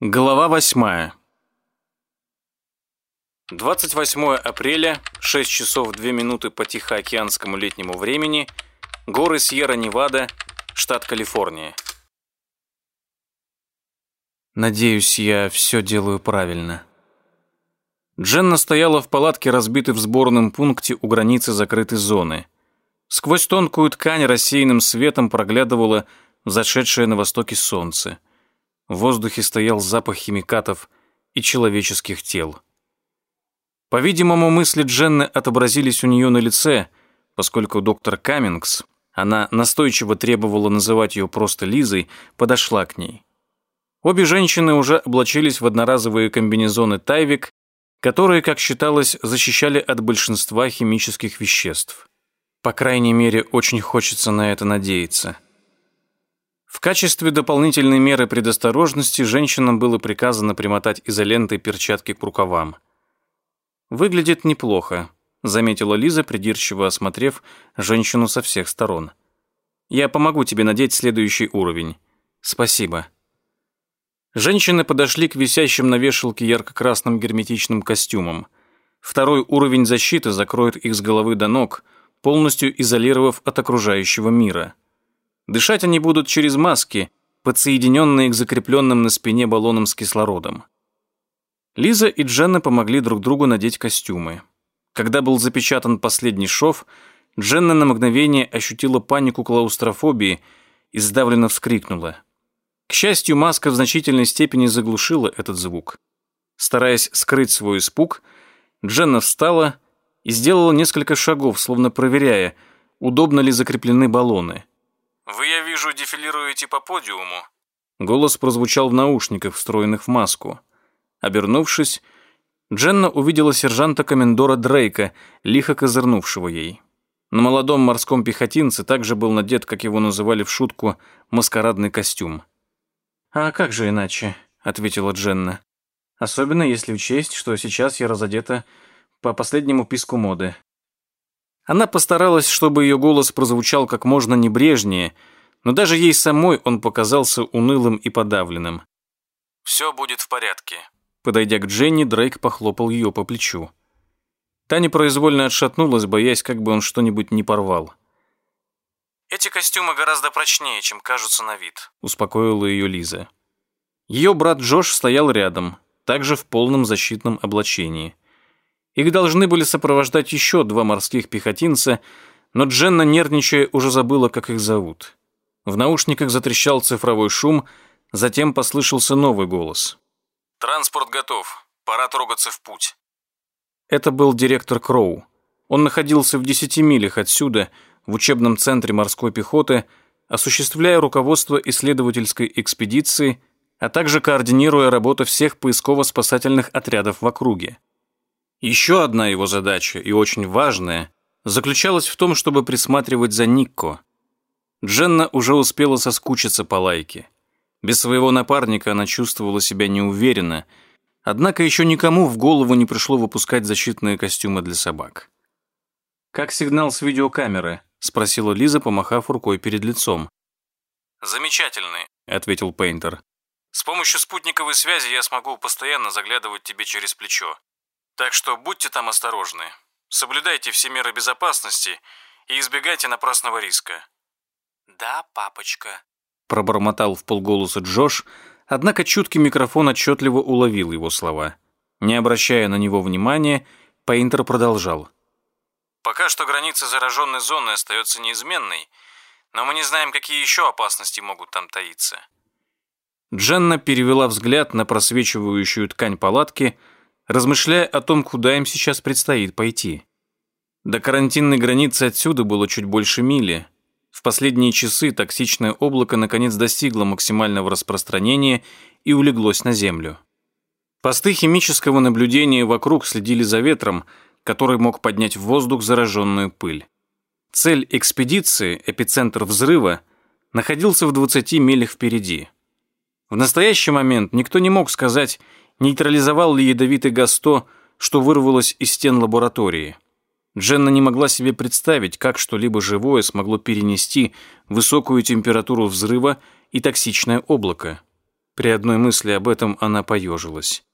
Глава восьмая. 28 апреля, 6 часов 2 минуты по Тихоокеанскому летнему времени, горы Сьерра-Невада, штат Калифорния. Надеюсь, я все делаю правильно. Дженна стояла в палатке, разбитой в сборном пункте у границы закрытой зоны. Сквозь тонкую ткань рассеянным светом проглядывало зашедшее на востоке солнце. В воздухе стоял запах химикатов и человеческих тел. По-видимому, мысли Дженны отобразились у нее на лице, поскольку доктор Каммингс, она настойчиво требовала называть ее просто Лизой, подошла к ней. Обе женщины уже облачились в одноразовые комбинезоны «Тайвик», которые, как считалось, защищали от большинства химических веществ. По крайней мере, очень хочется на это надеяться. В качестве дополнительной меры предосторожности женщинам было приказано примотать изолентой перчатки к рукавам. «Выглядит неплохо», — заметила Лиза, придирчиво осмотрев женщину со всех сторон. «Я помогу тебе надеть следующий уровень. Спасибо». Женщины подошли к висящим на вешалке ярко-красным герметичным костюмам. Второй уровень защиты закроет их с головы до ног, полностью изолировав от окружающего мира. Дышать они будут через маски, подсоединенные к закрепленным на спине баллонам с кислородом. Лиза и Дженна помогли друг другу надеть костюмы. Когда был запечатан последний шов, Дженна на мгновение ощутила панику клаустрофобии и сдавленно вскрикнула. К счастью, маска в значительной степени заглушила этот звук. Стараясь скрыть свой испуг, Дженна встала и сделала несколько шагов, словно проверяя, удобно ли закреплены баллоны. «Вы, я вижу, дефилируете по подиуму». Голос прозвучал в наушниках, встроенных в маску. Обернувшись, Дженна увидела сержанта-комендора Дрейка, лихо козырнувшего ей. На молодом морском пехотинце также был надет, как его называли в шутку, маскарадный костюм. «А как же иначе?» — ответила Дженна. «Особенно если учесть, что сейчас я разодета по последнему писку моды. Она постаралась, чтобы ее голос прозвучал как можно небрежнее, но даже ей самой он показался унылым и подавленным. «Все будет в порядке». Подойдя к Дженни, Дрейк похлопал ее по плечу. Таня произвольно отшатнулась, боясь, как бы он что-нибудь не порвал. «Эти костюмы гораздо прочнее, чем кажутся на вид», — успокоила ее Лиза. Ее брат Джош стоял рядом, также в полном защитном облачении. Их должны были сопровождать еще два морских пехотинца, но Дженна, нервничая, уже забыла, как их зовут. В наушниках затрещал цифровой шум, затем послышался новый голос. «Транспорт готов. Пора трогаться в путь». Это был директор Кроу. Он находился в десяти милях отсюда, в учебном центре морской пехоты, осуществляя руководство исследовательской экспедиции, а также координируя работу всех поисково-спасательных отрядов в округе. Еще одна его задача, и очень важная, заключалась в том, чтобы присматривать за Никко. Дженна уже успела соскучиться по лайке. Без своего напарника она чувствовала себя неуверенно, однако еще никому в голову не пришло выпускать защитные костюмы для собак. «Как сигнал с видеокамеры?» — спросила Лиза, помахав рукой перед лицом. «Замечательный», — ответил Пейнтер. «С помощью спутниковой связи я смогу постоянно заглядывать тебе через плечо. Так что будьте там осторожны. Соблюдайте все меры безопасности и избегайте напрасного риска. Да, папочка, пробормотал в полголоса Джош, однако чуткий микрофон отчетливо уловил его слова. Не обращая на него внимания, Пейнтер продолжал. Пока что граница зараженной зоны остается неизменной, но мы не знаем, какие еще опасности могут там таиться. Дженна перевела взгляд на просвечивающую ткань палатки, размышляя о том, куда им сейчас предстоит пойти. До карантинной границы отсюда было чуть больше мили. В последние часы токсичное облако наконец достигло максимального распространения и улеглось на землю. Посты химического наблюдения вокруг следили за ветром, который мог поднять в воздух зараженную пыль. Цель экспедиции, эпицентр взрыва, находился в 20 милях впереди. В настоящий момент никто не мог сказать, нейтрализовал ли ядовитый газ то, что вырвалось из стен лаборатории. Дженна не могла себе представить, как что-либо живое смогло перенести высокую температуру взрыва и токсичное облако. При одной мысли об этом она поежилась.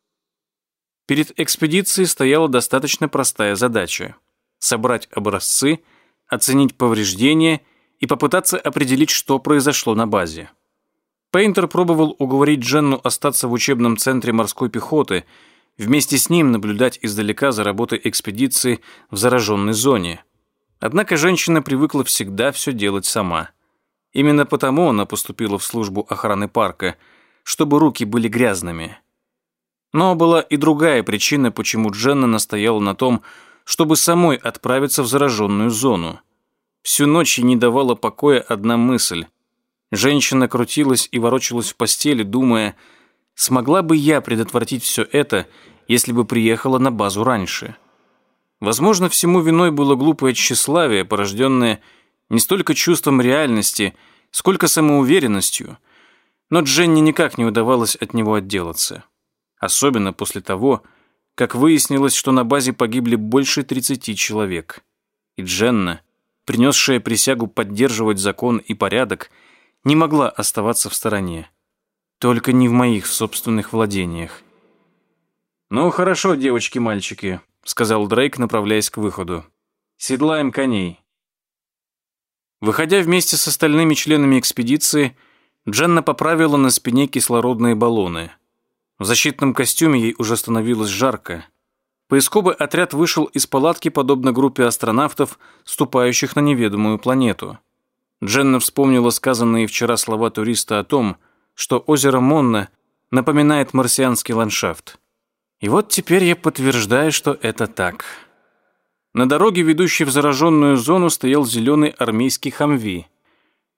Перед экспедицией стояла достаточно простая задача – собрать образцы, оценить повреждения и попытаться определить, что произошло на базе. Пейнтер пробовал уговорить Дженну остаться в учебном центре морской пехоты, вместе с ним наблюдать издалека за работой экспедиции в зараженной зоне. Однако женщина привыкла всегда все делать сама. Именно потому она поступила в службу охраны парка, чтобы руки были грязными. Но была и другая причина, почему Дженна настояла на том, чтобы самой отправиться в зараженную зону. Всю ночь ей не давала покоя одна мысль – Женщина крутилась и ворочалась в постели, думая, смогла бы я предотвратить все это, если бы приехала на базу раньше. Возможно, всему виной было глупое тщеславие, порожденное не столько чувством реальности, сколько самоуверенностью, но Дженни никак не удавалось от него отделаться. Особенно после того, как выяснилось, что на базе погибли больше 30 человек. И Дженна, принесшая присягу поддерживать закон и порядок, не могла оставаться в стороне. Только не в моих собственных владениях. «Ну, хорошо, девочки-мальчики», — сказал Дрейк, направляясь к выходу. «Седлаем коней». Выходя вместе с остальными членами экспедиции, Дженна поправила на спине кислородные баллоны. В защитном костюме ей уже становилось жарко. Поисковый отряд вышел из палатки, подобно группе астронавтов, ступающих на неведомую планету. Дженна вспомнила сказанные вчера слова туриста о том, что озеро Монна напоминает марсианский ландшафт. И вот теперь я подтверждаю, что это так. На дороге, ведущей в зараженную зону, стоял зеленый армейский хамви.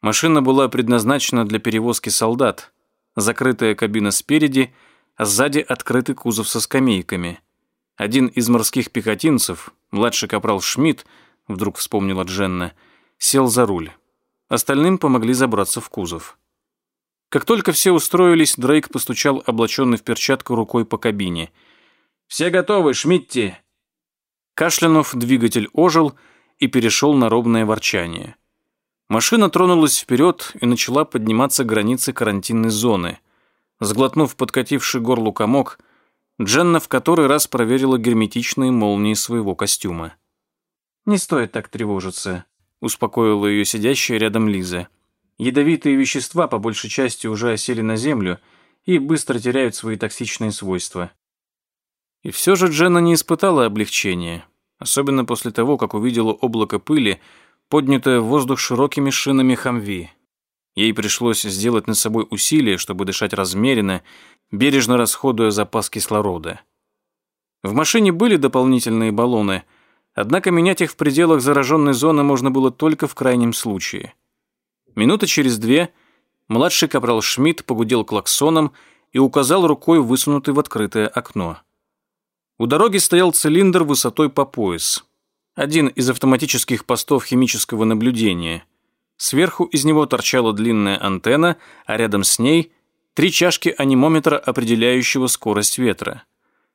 Машина была предназначена для перевозки солдат. Закрытая кабина спереди, а сзади открытый кузов со скамейками. Один из морских пехотинцев, младший капрал Шмидт, вдруг вспомнила Дженна, сел за руль. Остальным помогли забраться в кузов. Как только все устроились, Дрейк постучал облаченный в перчатку рукой по кабине. «Все готовы, Шмидти!» Кашлянув, двигатель ожил и перешел на ровное ворчание. Машина тронулась вперед и начала подниматься к границе карантинной зоны. Сглотнув подкативший горлу комок, Дженна в который раз проверила герметичные молнии своего костюма. «Не стоит так тревожиться успокоила ее сидящая рядом Лиза. Ядовитые вещества по большей части уже осели на землю и быстро теряют свои токсичные свойства. И все же Дженна не испытала облегчения, особенно после того, как увидела облако пыли, поднятое в воздух широкими шинами хамви. Ей пришлось сделать над собой усилие, чтобы дышать размеренно, бережно расходуя запас кислорода. В машине были дополнительные баллоны – Однако менять их в пределах зараженной зоны можно было только в крайнем случае. Минуты через две младший капрал Шмидт погудел клаксоном и указал рукой высунутый в открытое окно. У дороги стоял цилиндр высотой по пояс. Один из автоматических постов химического наблюдения. Сверху из него торчала длинная антенна, а рядом с ней три чашки анимометра, определяющего скорость ветра.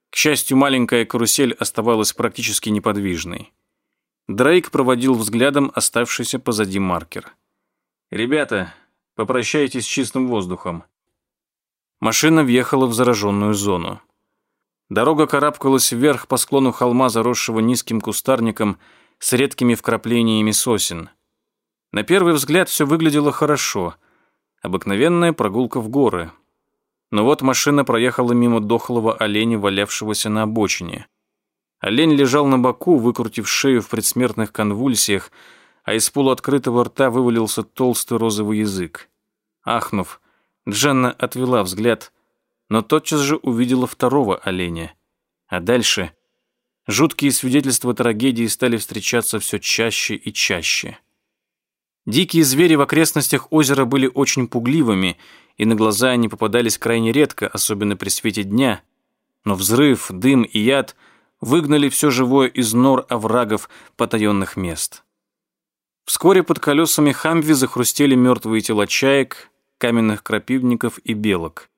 К счастью, маленькая карусель оставалась практически неподвижной. Дрейк проводил взглядом оставшийся позади маркер. «Ребята, попрощайтесь с чистым воздухом». Машина въехала в зараженную зону. Дорога карабкалась вверх по склону холма, заросшего низким кустарником с редкими вкраплениями сосен. На первый взгляд все выглядело хорошо. Обыкновенная прогулка в горы — но вот машина проехала мимо дохлого оленя, валявшегося на обочине. Олень лежал на боку, выкрутив шею в предсмертных конвульсиях, а из полуоткрытого рта вывалился толстый розовый язык. Ахнув, Джанна отвела взгляд, но тотчас же увидела второго оленя. А дальше жуткие свидетельства трагедии стали встречаться все чаще и чаще. Дикие звери в окрестностях озера были очень пугливыми и на глаза они попадались крайне редко, особенно при свете дня. Но взрыв, дым и яд выгнали все живое из нор оврагов потаенных мест. Вскоре под колесами Хамви захрустели мертвые тела чаек, каменных крапивников и белок.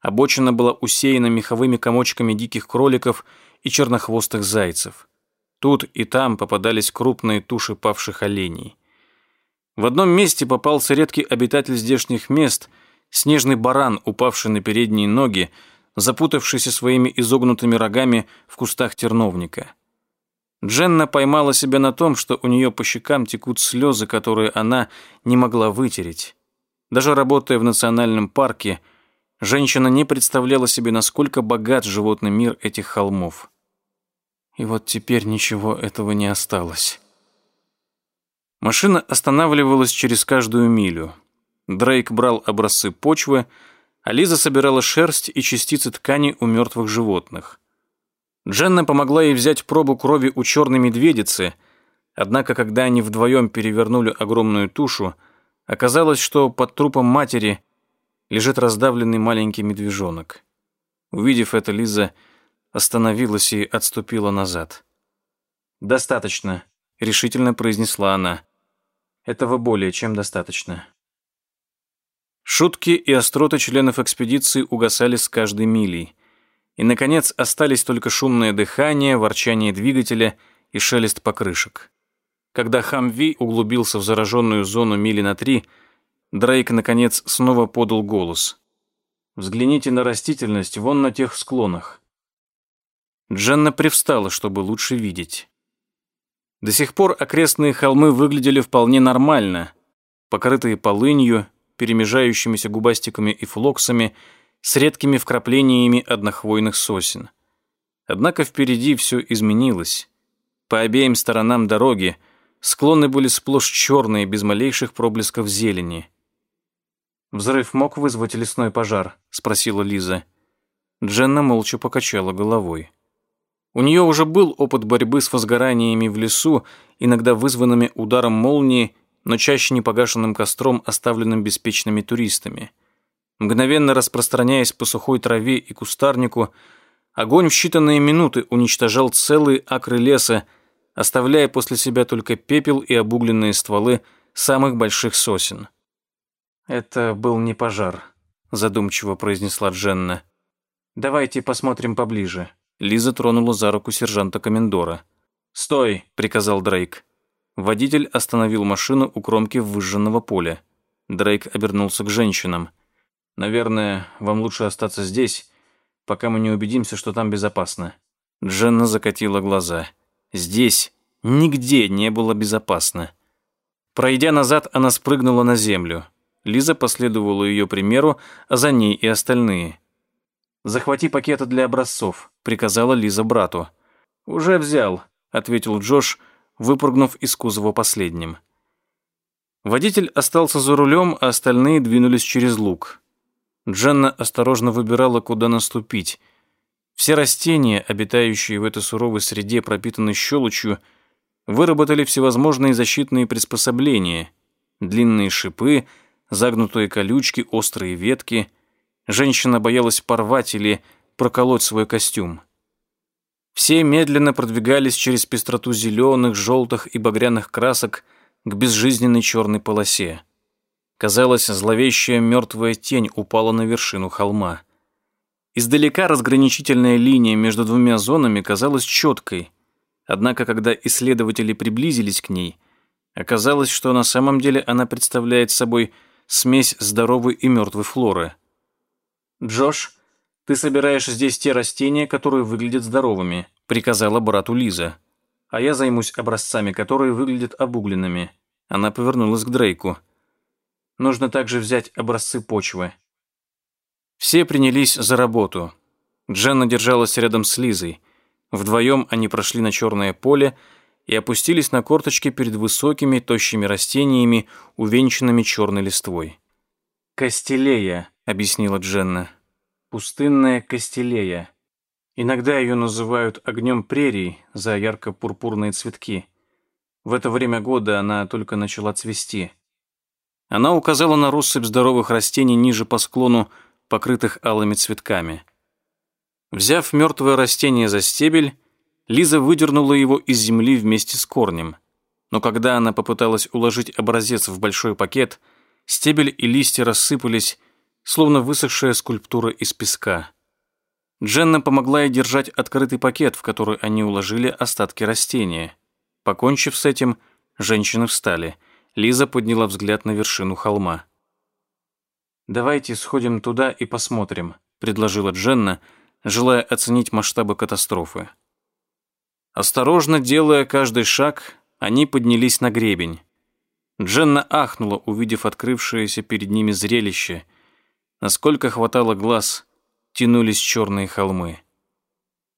Обочина была усеяна меховыми комочками диких кроликов и чернохвостых зайцев. Тут и там попадались крупные туши павших оленей. В одном месте попался редкий обитатель здешних мест – снежный баран, упавший на передние ноги, запутавшийся своими изогнутыми рогами в кустах терновника. Дженна поймала себя на том, что у нее по щекам текут слезы, которые она не могла вытереть. Даже работая в национальном парке, женщина не представляла себе, насколько богат животный мир этих холмов. И вот теперь ничего этого не осталось. Машина останавливалась через каждую милю. Дрейк брал образцы почвы, а Лиза собирала шерсть и частицы ткани у мертвых животных. Дженна помогла ей взять пробу крови у черной медведицы, однако когда они вдвоем перевернули огромную тушу, оказалось, что под трупом матери лежит раздавленный маленький медвежонок. Увидев это, Лиза остановилась и отступила назад. «Достаточно», — решительно произнесла она. «Этого более чем достаточно». Шутки и остроты членов экспедиции угасали с каждой милей. И, наконец, остались только шумное дыхание, ворчание двигателя и шелест покрышек. Когда Хамви углубился в зараженную зону мили на три, Дрейк, наконец, снова подал голос. «Взгляните на растительность вон на тех склонах». Дженна привстала, чтобы лучше видеть. До сих пор окрестные холмы выглядели вполне нормально, покрытые полынью, перемежающимися губастиками и флоксами – с редкими вкраплениями однохвойных сосен. Однако впереди все изменилось. По обеим сторонам дороги склоны были сплошь черные, без малейших проблесков зелени. «Взрыв мог вызвать лесной пожар?» — спросила Лиза. Дженна молча покачала головой. У нее уже был опыт борьбы с возгораниями в лесу, иногда вызванными ударом молнии, но чаще непогашенным костром, оставленным беспечными туристами. Мгновенно распространяясь по сухой траве и кустарнику, огонь в считанные минуты уничтожал целые акры леса, оставляя после себя только пепел и обугленные стволы самых больших сосен. «Это был не пожар», — задумчиво произнесла Дженна. «Давайте посмотрим поближе». Лиза тронула за руку сержанта-комендора. «Стой!» — приказал Дрейк. Водитель остановил машину у кромки выжженного поля. Дрейк обернулся к женщинам. Наверное, вам лучше остаться здесь, пока мы не убедимся, что там безопасно». Дженна закатила глаза. Здесь нигде не было безопасно. Пройдя назад, она спрыгнула на землю. Лиза последовала ее примеру, а за ней и остальные. «Захвати пакеты для образцов», — приказала Лиза брату. «Уже взял», — ответил Джош, выпрыгнув из кузова последним. Водитель остался за рулем, а остальные двинулись через луг. Дженна осторожно выбирала, куда наступить. Все растения, обитающие в этой суровой среде, пропитанной щелочью, выработали всевозможные защитные приспособления. Длинные шипы, загнутые колючки, острые ветки. Женщина боялась порвать или проколоть свой костюм. Все медленно продвигались через пестроту зеленых, желтых и багряных красок к безжизненной черной полосе. Казалось, зловещая мертвая тень упала на вершину холма. Издалека разграничительная линия между двумя зонами казалась четкой. Однако, когда исследователи приблизились к ней, оказалось, что на самом деле она представляет собой смесь здоровой и мертвой флоры. «Джош, ты собираешь здесь те растения, которые выглядят здоровыми», приказала брату Лиза. «А я займусь образцами, которые выглядят обугленными». Она повернулась к Дрейку. Нужно также взять образцы почвы. Все принялись за работу. Дженна держалась рядом с Лизой. Вдвоем они прошли на черное поле и опустились на корточки перед высокими, тощими растениями, увенчанными черной листвой. «Костелея», — объяснила Дженна. «Пустынная костелея. Иногда ее называют огнем прерий за ярко-пурпурные цветки. В это время года она только начала цвести. Она указала на россыпь здоровых растений ниже по склону, покрытых алыми цветками. Взяв мертвое растение за стебель, Лиза выдернула его из земли вместе с корнем. Но когда она попыталась уложить образец в большой пакет, стебель и листья рассыпались, словно высохшая скульптура из песка. Дженна помогла ей держать открытый пакет, в который они уложили остатки растения. Покончив с этим, женщины встали – Лиза подняла взгляд на вершину холма. «Давайте сходим туда и посмотрим», — предложила Дженна, желая оценить масштабы катастрофы. Осторожно делая каждый шаг, они поднялись на гребень. Дженна ахнула, увидев открывшееся перед ними зрелище. Насколько хватало глаз, тянулись черные холмы.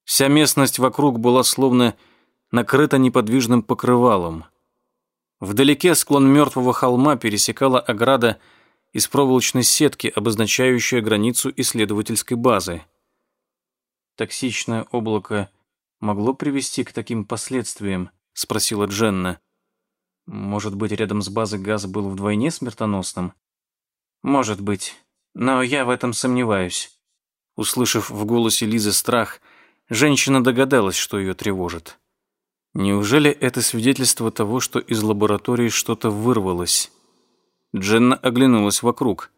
Вся местность вокруг была словно накрыта неподвижным покрывалом. Вдалеке склон мертвого холма пересекала ограда из проволочной сетки, обозначающая границу исследовательской базы. «Токсичное облако могло привести к таким последствиям?» — спросила Дженна. Может быть, рядом с базой газ был вдвойне смертоносным? Может быть, но я в этом сомневаюсь. Услышав в голосе Лизы страх, женщина догадалась, что ее тревожит. Неужели это свидетельство того, что из лаборатории что-то вырвалось? Дженна оглянулась вокруг.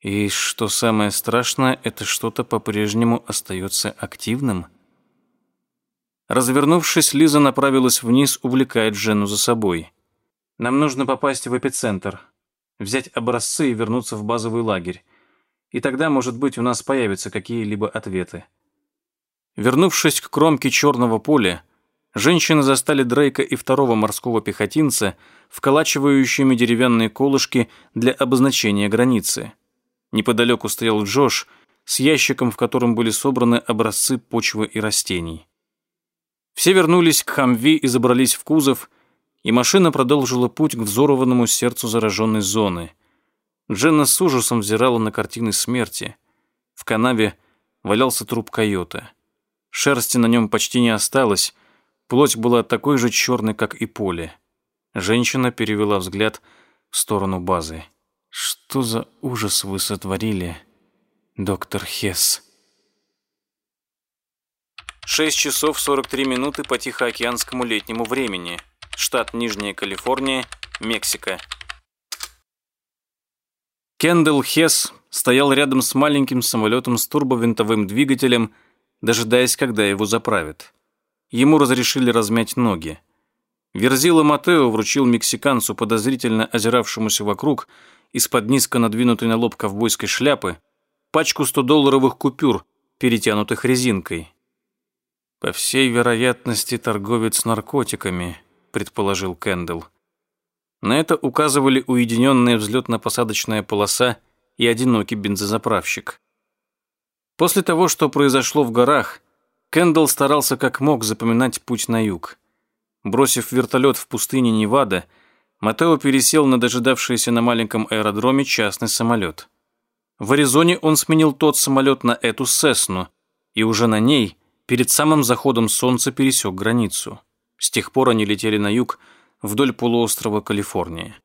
И что самое страшное, это что-то по-прежнему остается активным. Развернувшись, Лиза направилась вниз, увлекая Дженну за собой. Нам нужно попасть в эпицентр, взять образцы и вернуться в базовый лагерь. И тогда, может быть, у нас появятся какие-либо ответы. Вернувшись к кромке черного поля, женщины застали Дрейка и второго морского пехотинца, вколачивающими деревянные колышки для обозначения границы. Неподалеку стоял Джош с ящиком, в котором были собраны образцы почвы и растений. Все вернулись к Хамви и забрались в кузов, и машина продолжила путь к взорванному сердцу зараженной зоны. Дженна с ужасом взирала на картины смерти. В канаве валялся труп койота. Шерсти на нем почти не осталось, плоть была такой же черной, как и поле. Женщина перевела взгляд в сторону базы. «Что за ужас вы сотворили, доктор Хесс?» 6 часов 43 минуты по Тихоокеанскому летнему времени – штат Нижняя Калифорния, Мексика. Кендалл Хесс стоял рядом с маленьким самолетом с турбовинтовым двигателем, дожидаясь, когда его заправят. Ему разрешили размять ноги. Верзила Матео вручил мексиканцу, подозрительно озиравшемуся вокруг, из-под низко надвинутой на лоб ковбойской шляпы, пачку 100-долларовых купюр, перетянутых резинкой. По всей вероятности, торговец наркотиками, предположил Кэндл. На это указывали уединенная взлетно-посадочная полоса и одинокий бензозаправщик. После того, что произошло в горах, Кэндл старался как мог запоминать путь на юг. Бросив вертолет в пустыне Невада, Матео пересел на дожидавшийся на маленьком аэродроме частный самолет. В Аризоне он сменил тот самолет на эту Сесну, и уже на ней, перед самым заходом солнца, пересек границу. С тех пор они летели на юг вдоль полуострова Калифорния.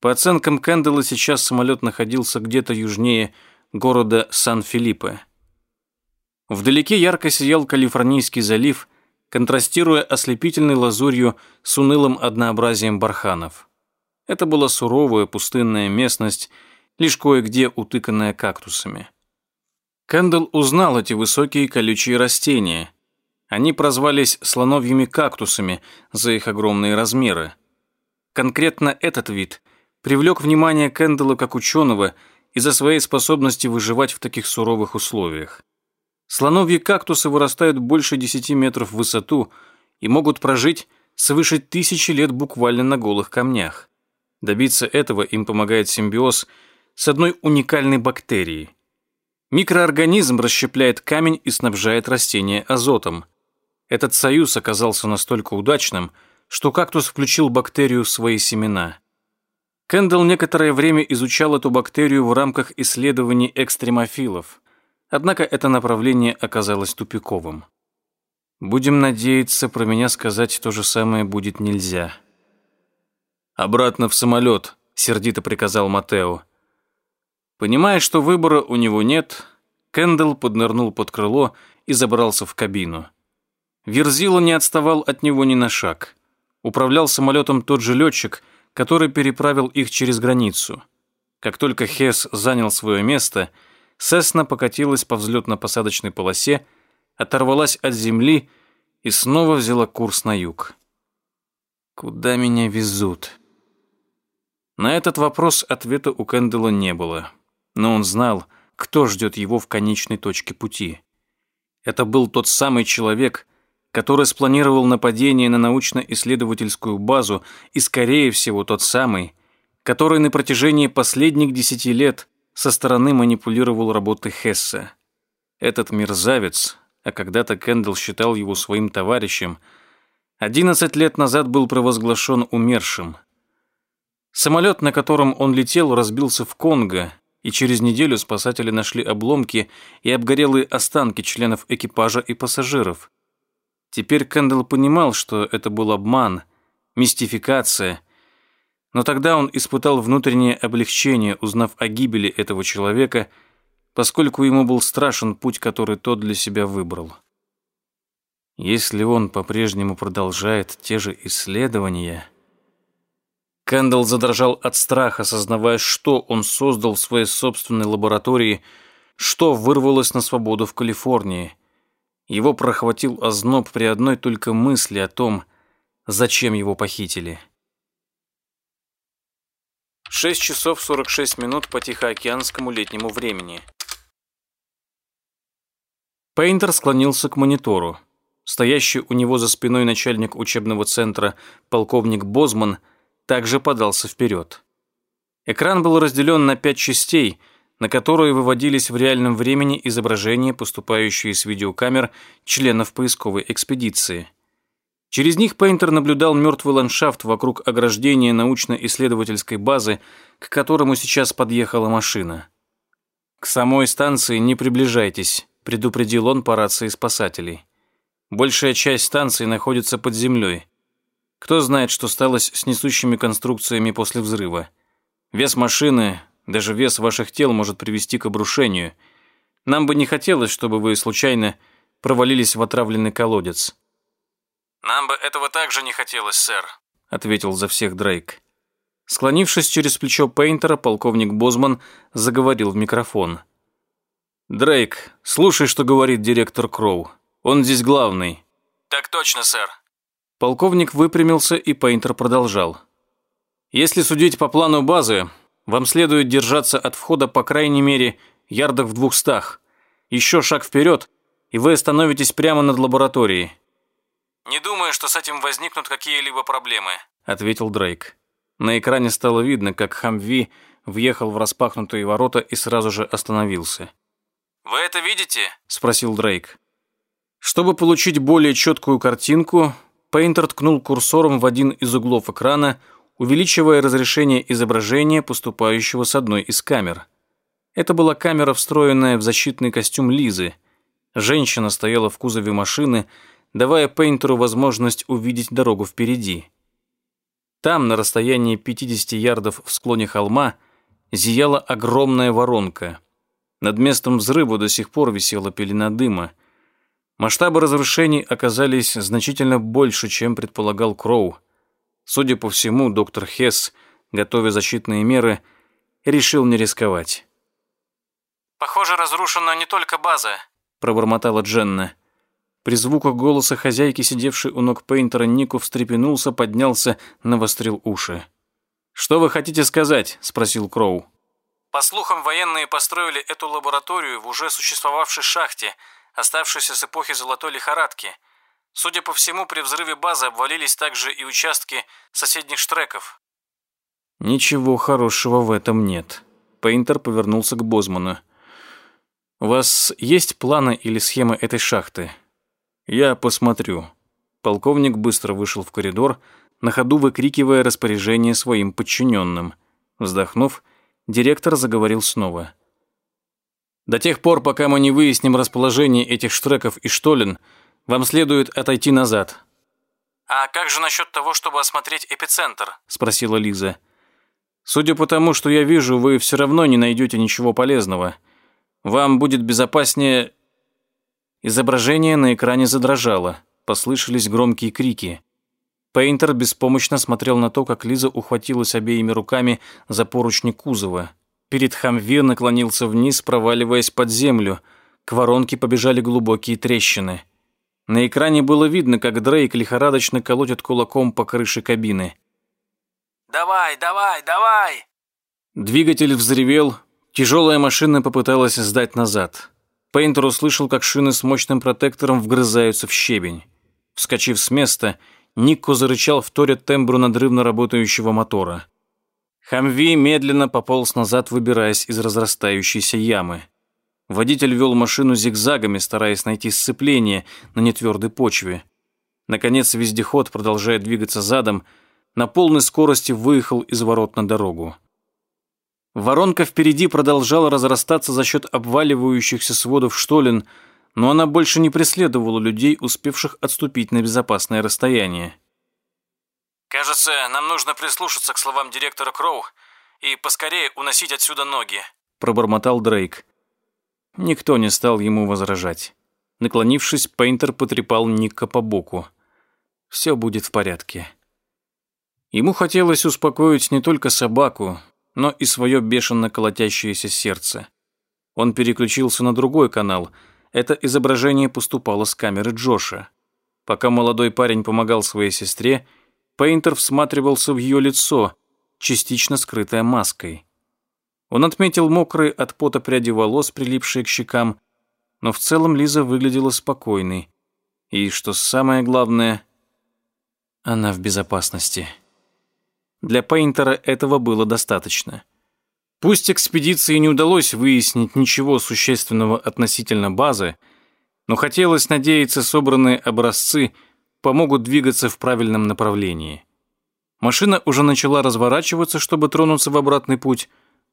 По оценкам Кэндалла, сейчас самолет находился где-то южнее города Сан-Филиппе. Вдалеке ярко сиял Калифорнийский залив, контрастируя ослепительной лазурью с унылым однообразием барханов. Это была суровая пустынная местность, лишь кое-где утыканная кактусами. Кэндалл узнал эти высокие колючие растения – они прозвались слоновьими кактусами за их огромные размеры. Конкретно этот вид привлек внимание Кэндалла как ученого из-за своей способности выживать в таких суровых условиях. Слоновьи кактусы вырастают больше 10 метров в высоту и могут прожить свыше тысячи лет буквально на голых камнях. Добиться этого им помогает симбиоз с одной уникальной бактерией. Микроорганизм расщепляет камень и снабжает растение азотом. Этот союз оказался настолько удачным, что кактус включил бактерию в свои семена. Кендалл некоторое время изучал эту бактерию в рамках исследований экстремофилов, однако это направление оказалось тупиковым. Будем надеяться, про меня сказать то же самое будет нельзя. «Обратно в самолет», — сердито приказал Матео. Понимая, что выбора у него нет, Кендалл поднырнул под крыло и забрался в кабину. Верзила не отставал от него ни на шаг. Управлял самолетом тот же летчик, который переправил их через границу. Как только Хесс занял свое место, Сесна покатилась по взлетно-посадочной полосе, оторвалась от земли и снова взяла курс на юг. «Куда меня везут?» На этот вопрос ответа у Кэндала не было. но он знал, кто ждет его в конечной точке пути. Это был тот самый человек, который спланировал нападение на научно-исследовательскую базу и, скорее всего, тот самый, который на протяжении последних десяти лет со стороны манипулировал работой Хесса. Этот мерзавец, а когда-то Кэндалл считал его своим товарищем, 11 лет назад был провозглашен умершим. Самолет, на котором он летел, разбился в Конго, и через неделю спасатели нашли обломки и обгорелые останки членов экипажа и пассажиров. Теперь Кэндалл понимал, что это был обман, мистификация, но тогда он испытал внутреннее облегчение, узнав о гибели этого человека, поскольку ему был страшен путь, который тот для себя выбрал. Если он по-прежнему продолжает те же исследования... Кэндалл задрожал от страха, осознавая, что он создал в своей собственной лаборатории, что вырвалось на свободу в Калифорнии. Его прохватил озноб при одной только мысли о том, зачем его похитили. 6 часов 46 минут по Тихоокеанскому летнему времени. Пейнтер склонился к монитору. Стоящий у него за спиной начальник учебного центра полковник Бозман также подался вперед. Экран был разделен на пять частей, на которые выводились в реальном времени изображения, поступающие с видеокамер членов поисковой экспедиции. Через них Пейнтер наблюдал мертвый ландшафт вокруг ограждения научно-исследовательской базы, к которому сейчас подъехала машина. «К самой станции не приближайтесь», – предупредил он по рации спасателей. «Большая часть станции находится под землей. Кто знает, что стало с несущими конструкциями после взрыва. Вес машины, даже вес ваших тел может привести к обрушению. Нам бы не хотелось, чтобы вы случайно провалились в отравленный колодец». «Нам бы этого также не хотелось, сэр», — ответил за всех Дрейк. Склонившись через плечо Пейнтера, полковник Бозман заговорил в микрофон. «Дрейк, слушай, что говорит директор Кроу. Он здесь главный». «Так точно, сэр». Полковник выпрямился, и Пейнтер продолжал. «Если судить по плану базы, вам следует держаться от входа по крайней мере ярдах в двухстах. Еще шаг вперед, и вы остановитесь прямо над лабораторией. «Не думаю, что с этим возникнут какие-либо проблемы», — ответил Дрейк. На экране стало видно, как Хамви въехал в распахнутые ворота и сразу же остановился. «Вы это видите?» — спросил Дрейк. Чтобы получить более четкую картинку, Пейнтер ткнул курсором в один из углов экрана, увеличивая разрешение изображения, поступающего с одной из камер. Это была камера, встроенная в защитный костюм Лизы. Женщина стояла в кузове машины, давая Пейнтеру возможность увидеть дорогу впереди. Там, на расстоянии 50 ярдов в склоне холма, зияла огромная воронка. Над местом взрыва до сих пор висела пелена дыма. Масштабы разрушений оказались значительно больше, чем предполагал Кроу. Судя по всему, доктор Хесс, готовя защитные меры, решил не рисковать. «Похоже, разрушена не только база», — пробормотала Дженна. При звуках голоса хозяйки, сидевшей у ног Пейнтера, Нику встрепенулся, поднялся, навострил уши. «Что вы хотите сказать?» – спросил Кроу. «По слухам, военные построили эту лабораторию в уже существовавшей шахте, оставшейся с эпохи золотой лихорадки. Судя по всему, при взрыве базы обвалились также и участки соседних штреков». «Ничего хорошего в этом нет». Пейнтер повернулся к Бозману. «У вас есть планы или схемы этой шахты?» «Я посмотрю». Полковник быстро вышел в коридор, на ходу выкрикивая распоряжение своим подчиненным. Вздохнув, директор заговорил снова. «До тех пор, пока мы не выясним расположение этих штреков и штолен, вам следует отойти назад». «А как же насчет того, чтобы осмотреть эпицентр?» – спросила Лиза. «Судя по тому, что я вижу, вы все равно не найдете ничего полезного. Вам будет безопаснее Изображение на экране задрожало, послышались громкие крики. Пейнтер беспомощно смотрел на то, как Лиза ухватилась обеими руками за поручни кузова. Перед Хамви наклонился вниз, проваливаясь под землю. К воронке побежали глубокие трещины. На экране было видно, как Дрейк лихорадочно колотит кулаком по крыше кабины. «Давай, давай, давай!» Двигатель взревел, Тяжелая машина попыталась сдать назад. Пейнтер услышал, как шины с мощным протектором вгрызаются в щебень. Вскочив с места, Никко зарычал в торе тембру надрывно работающего мотора. Хамви медленно пополз назад, выбираясь из разрастающейся ямы. Водитель вел машину зигзагами, стараясь найти сцепление на нетвердой почве. Наконец вездеход, продолжая двигаться задом, на полной скорости выехал из ворот на дорогу. Воронка впереди продолжала разрастаться за счет обваливающихся сводов штолен, но она больше не преследовала людей, успевших отступить на безопасное расстояние. «Кажется, нам нужно прислушаться к словам директора Кроу и поскорее уносить отсюда ноги», пробормотал Дрейк. Никто не стал ему возражать. Наклонившись, Пейнтер потрепал Ника по боку. «Все будет в порядке». Ему хотелось успокоить не только собаку, но и свое бешено колотящееся сердце. Он переключился на другой канал. Это изображение поступало с камеры Джоша. Пока молодой парень помогал своей сестре, Пейнтер всматривался в ее лицо, частично скрытое маской. Он отметил мокрые от пота пряди волос, прилипшие к щекам, но в целом Лиза выглядела спокойной. И, что самое главное, она в безопасности. Для Пейнтера этого было достаточно. Пусть экспедиции не удалось выяснить ничего существенного относительно базы, но хотелось надеяться, собранные образцы помогут двигаться в правильном направлении. Машина уже начала разворачиваться, чтобы тронуться в обратный путь,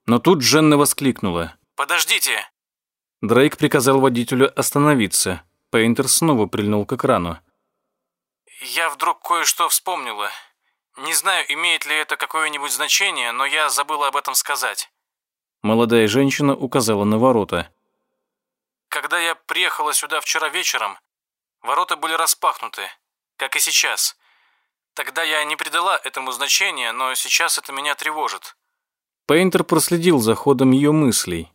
но тут Дженна воскликнула. «Подождите!» Дрейк приказал водителю остановиться. Пейнтер снова прильнул к экрану. «Я вдруг кое-что вспомнила. Не знаю, имеет ли это какое-нибудь значение, но я забыла об этом сказать. Молодая женщина указала на ворота. Когда я приехала сюда вчера вечером, ворота были распахнуты, как и сейчас. Тогда я не придала этому значения, но сейчас это меня тревожит. Пейнтер проследил за ходом ее мыслей.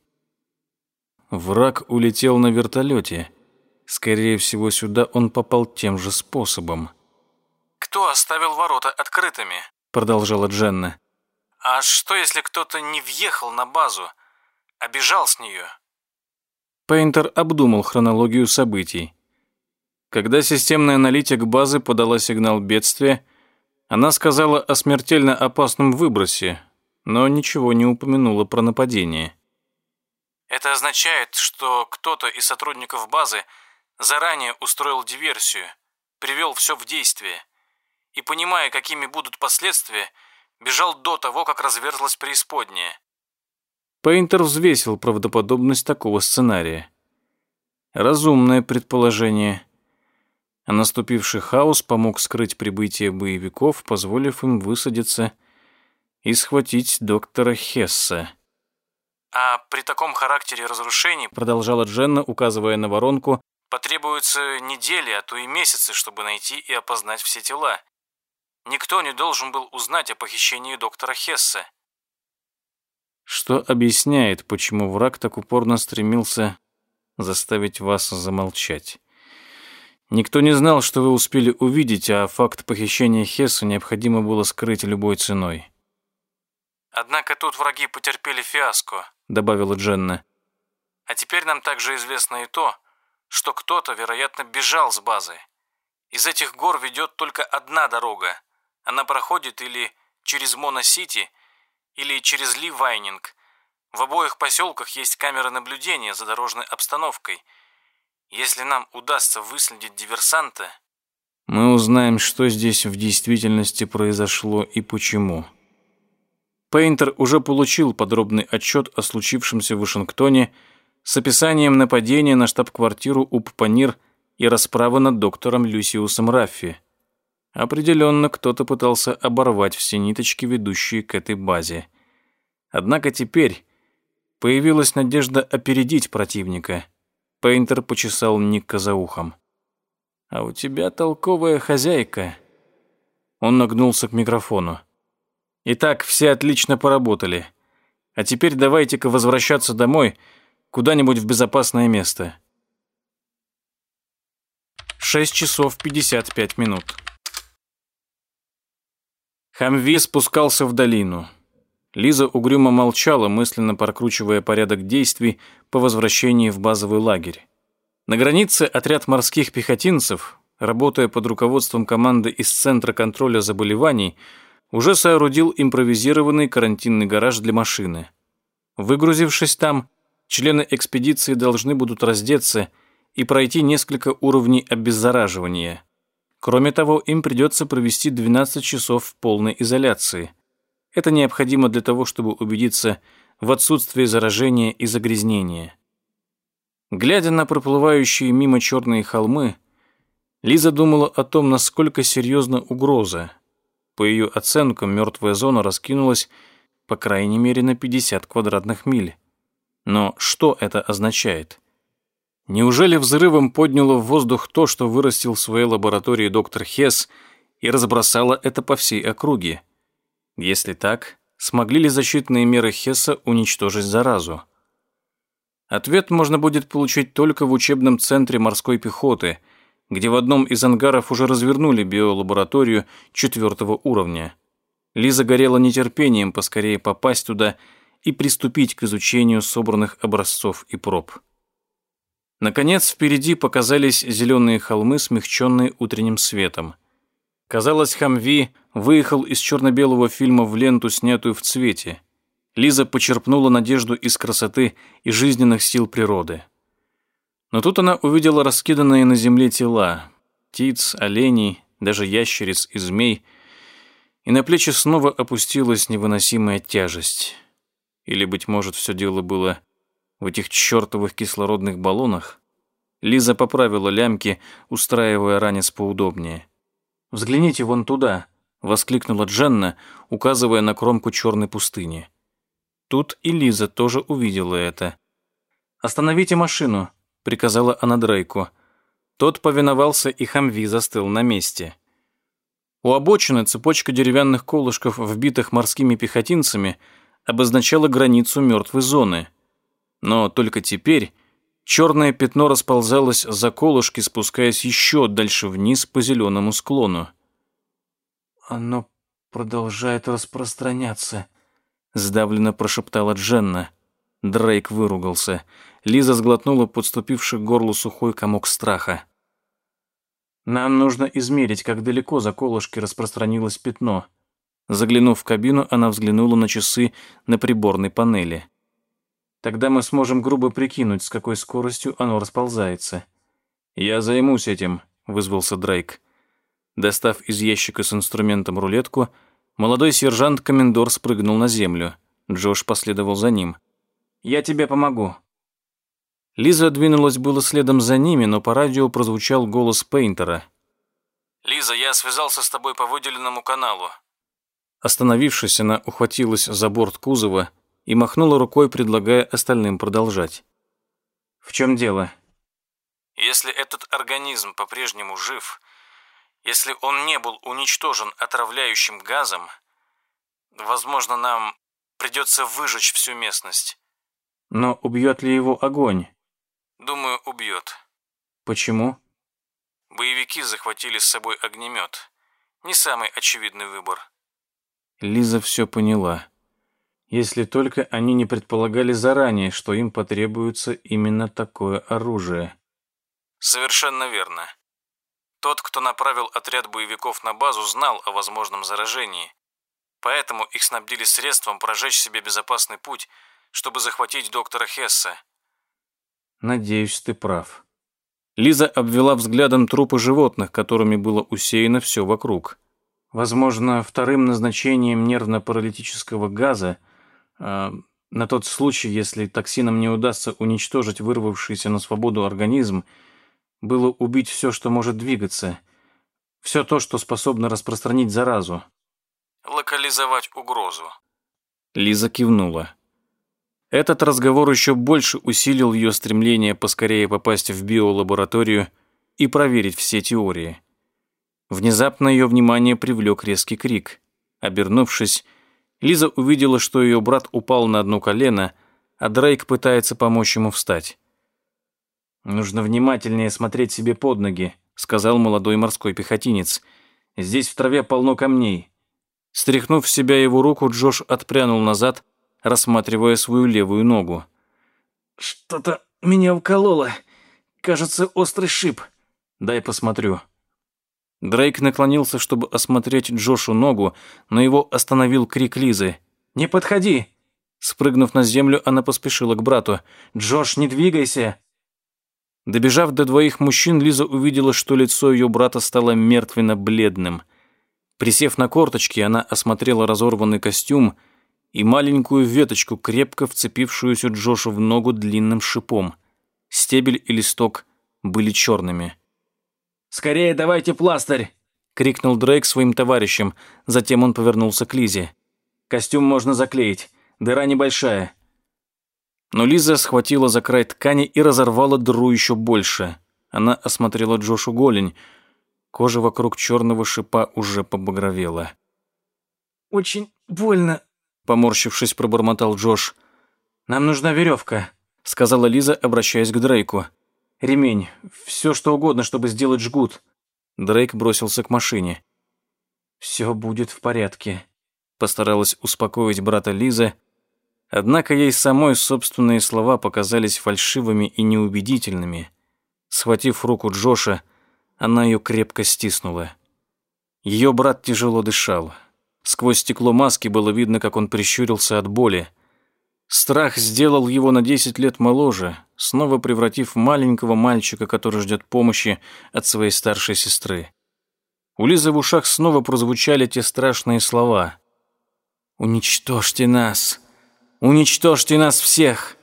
Враг улетел на вертолете. Скорее всего, сюда он попал тем же способом. «Кто оставил ворота открытыми?» Продолжала Дженна. «А что, если кто-то не въехал на базу, а бежал с нее?» Пейнтер обдумал хронологию событий. Когда системный аналитик базы подала сигнал бедствия, она сказала о смертельно опасном выбросе, но ничего не упомянула про нападение. «Это означает, что кто-то из сотрудников базы заранее устроил диверсию, привел все в действие и, понимая, какими будут последствия, бежал до того, как разверзлась преисподняя. Пейнтер взвесил правдоподобность такого сценария. Разумное предположение. А наступивший хаос помог скрыть прибытие боевиков, позволив им высадиться и схватить доктора Хесса. «А при таком характере разрушений, — продолжала Дженна, указывая на воронку, — потребуются недели, а то и месяцы, чтобы найти и опознать все тела. Никто не должен был узнать о похищении доктора Хесса. Что объясняет, почему враг так упорно стремился заставить вас замолчать. Никто не знал, что вы успели увидеть, а факт похищения Хесса необходимо было скрыть любой ценой. «Однако тут враги потерпели фиаско», — добавила Дженна. «А теперь нам также известно и то, что кто-то, вероятно, бежал с базы. Из этих гор ведет только одна дорога, она проходит или через Моно-Сити, или через Ли-Вайнинг. В обоих поселках есть камеры наблюдения за дорожной обстановкой. Если нам удастся выследить диверсанта... Мы узнаем, что здесь в действительности произошло и почему. Пейнтер уже получил подробный отчет о случившемся в Вашингтоне с описанием нападения на штаб-квартиру УППАНИР и расправы над доктором Люсиусом Раффи. Определенно, кто-то пытался оборвать все ниточки, ведущие к этой базе. Однако теперь появилась надежда опередить противника. Пейнтер почесал Ника за ухом. «А у тебя толковая хозяйка». Он нагнулся к микрофону. «Итак, все отлично поработали. А теперь давайте-ка возвращаться домой, куда-нибудь в безопасное место». Шесть часов пятьдесят пять минут. Хамви спускался в долину. Лиза угрюмо молчала, мысленно прокручивая порядок действий по возвращении в базовый лагерь. На границе отряд морских пехотинцев, работая под руководством команды из Центра контроля заболеваний, уже соорудил импровизированный карантинный гараж для машины. Выгрузившись там, члены экспедиции должны будут раздеться и пройти несколько уровней обеззараживания. Кроме того, им придется провести 12 часов в полной изоляции. Это необходимо для того, чтобы убедиться в отсутствии заражения и загрязнения. Глядя на проплывающие мимо черные холмы, Лиза думала о том, насколько серьезна угроза. По ее оценкам, мертвая зона раскинулась по крайней мере на 50 квадратных миль. Но что это означает? Неужели взрывом подняло в воздух то, что вырастил в своей лаборатории доктор Хесс и разбросало это по всей округе? Если так, смогли ли защитные меры Хесса уничтожить заразу? Ответ можно будет получить только в учебном центре морской пехоты, где в одном из ангаров уже развернули биолабораторию четвертого уровня. Лиза горела нетерпением поскорее попасть туда и приступить к изучению собранных образцов и проб. Наконец, впереди показались зеленые холмы, смягченные утренним светом. Казалось, Хамви выехал из черно-белого фильма в ленту, снятую в цвете. Лиза почерпнула надежду из красоты и жизненных сил природы. Но тут она увидела раскиданные на земле тела. Птиц, оленей, даже ящериц и змей – и на плечи снова опустилась невыносимая тяжесть. Или, быть может, все дело было в этих чертовых кислородных баллонах? Лиза поправила лямки, устраивая ранец поудобнее. «Взгляните вон туда», — воскликнула Дженна, указывая на кромку черной пустыни. Тут и Лиза тоже увидела это. «Остановите машину», — приказала она Дрейку. Тот повиновался, и Хамви застыл на месте. У обочины цепочка деревянных колышков, вбитых морскими пехотинцами, обозначала границу мертвой зоны. Но только теперь черное пятно расползалось за колышки, спускаясь еще дальше вниз по зеленому склону. «Оно продолжает распространяться», — сдавленно прошептала Дженна. Дрейк выругался. Лиза сглотнула подступивший к горлу сухой комок страха. Нам нужно измерить, как далеко за колышки распространилось пятно. Заглянув в кабину, она взглянула на часы на приборной панели. Тогда мы сможем грубо прикинуть, с какой скоростью оно расползается. Я займусь этим, вызвался Дрейк. Достав из ящика с инструментом рулетку, молодой сержант-комендор спрыгнул на землю. Джош последовал за ним. «Я тебе помогу», Лиза двинулась было следом за ними, но по радио прозвучал голос Пейнтера. «Лиза, я связался с тобой по выделенному каналу». Остановившись, она ухватилась за борт кузова и махнула рукой, предлагая остальным продолжать. «В чем дело?» «Если этот организм по-прежнему жив, если он не был уничтожен отравляющим газом, возможно, нам придется выжечь всю местность». «Но убьет ли его огонь?» Думаю, убьет. Почему? Боевики захватили с собой огнемет. Не самый очевидный выбор. Лиза все поняла. Если только они не предполагали заранее, что им потребуется именно такое оружие. Совершенно верно. Тот, кто направил отряд боевиков на базу, знал о возможном заражении. Поэтому их снабдили средством прожечь себе безопасный путь, чтобы захватить доктора Хесса. Надеюсь, ты прав. Лиза обвела взглядом трупы животных, которыми было усеяно все вокруг. Возможно, вторым назначением нервно-паралитического газа э, на тот случай, если токсинам не удастся уничтожить вырвавшийся на свободу организм, было убить все, что может двигаться, все то, что способно распространить заразу. Локализовать угрозу. Лиза кивнула. Этот разговор еще больше усилил ее стремление поскорее попасть в биолабораторию и проверить все теории. Внезапно ее внимание привлек резкий крик. Обернувшись, Лиза увидела, что ее брат упал на одно колено, а Дрейк пытается помочь ему встать. «Нужно внимательнее смотреть себе под ноги», — сказал молодой морской пехотинец. «Здесь в траве полно камней. Стряхнув с себя его руку, Джош отпрянул назад, рассматривая свою левую ногу. «Что-то меня укололо. Кажется, острый шип. Дай посмотрю». Дрейк наклонился, чтобы осмотреть Джошу ногу, но его остановил крик Лизы. «Не подходи!» Спрыгнув на землю, она поспешила к брату. «Джош, не двигайся!» Добежав до двоих мужчин, Лиза увидела, что лицо ее брата стало мертвенно-бледным. Присев на корточки, она осмотрела разорванный костюм и маленькую веточку, крепко вцепившуюся Джошу в ногу длинным шипом. Стебель и листок были черными. «Скорее давайте пластырь!» — крикнул Дрейк своим товарищам. Затем он повернулся к Лизе. «Костюм можно заклеить. Дыра небольшая». Но Лиза схватила за край ткани и разорвала дыру еще больше. Она осмотрела Джошу голень. Кожа вокруг черного шипа уже побагровела. «Очень больно», — поморщившись, пробормотал Джош. «Нам нужна веревка», — сказала Лиза, обращаясь к Дрейку. Ремень. Все, что угодно, чтобы сделать жгут». Дрейк бросился к машине. «Все будет в порядке», — постаралась успокоить брата Лиза. Однако ей самой собственные слова показались фальшивыми и неубедительными. Схватив руку Джоша, она ее крепко стиснула. Ее брат тяжело дышал. Сквозь стекло маски было видно, как он прищурился от боли. Страх сделал его на 10 лет моложе, снова превратив в маленького мальчика, который ждет помощи от своей старшей сестры. У Лизы в ушах снова прозвучали те страшные слова. «Уничтожьте нас! Уничтожьте нас всех!»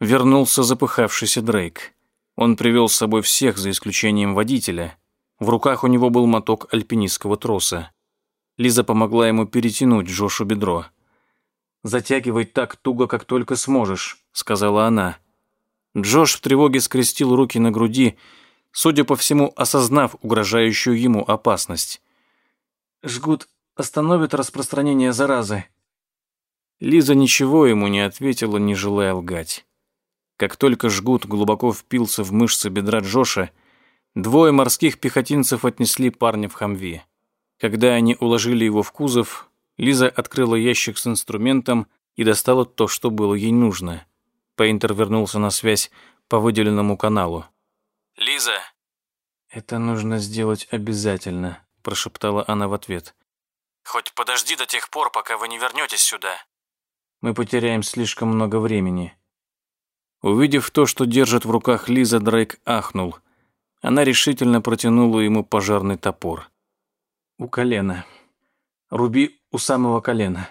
Вернулся запыхавшийся Дрейк. Он привел с собой всех, за исключением водителя. В руках у него был моток альпинистского троса. Лиза помогла ему перетянуть Джошу бедро. «Затягивай так туго, как только сможешь», — сказала она. Джош в тревоге скрестил руки на груди, судя по всему, осознав угрожающую ему опасность. «Жгут остановит распространение заразы». Лиза ничего ему не ответила, не желая лгать. Как только жгут глубоко впился в мышцы бедра Джоша, двое морских пехотинцев отнесли парня в хамви. Когда они уложили его в кузов, Лиза открыла ящик с инструментом и достала то, что было ей нужно. Пейнтер вернулся на связь по выделенному каналу. «Лиза!» «Это нужно сделать обязательно», – прошептала она в ответ. «Хоть подожди до тех пор, пока вы не вернетесь сюда». «Мы потеряем слишком много времени». Увидев то, что держит в руках Лиза, Дрейк ахнул. Она решительно протянула ему пожарный топор. «У колена. Руби у самого колена.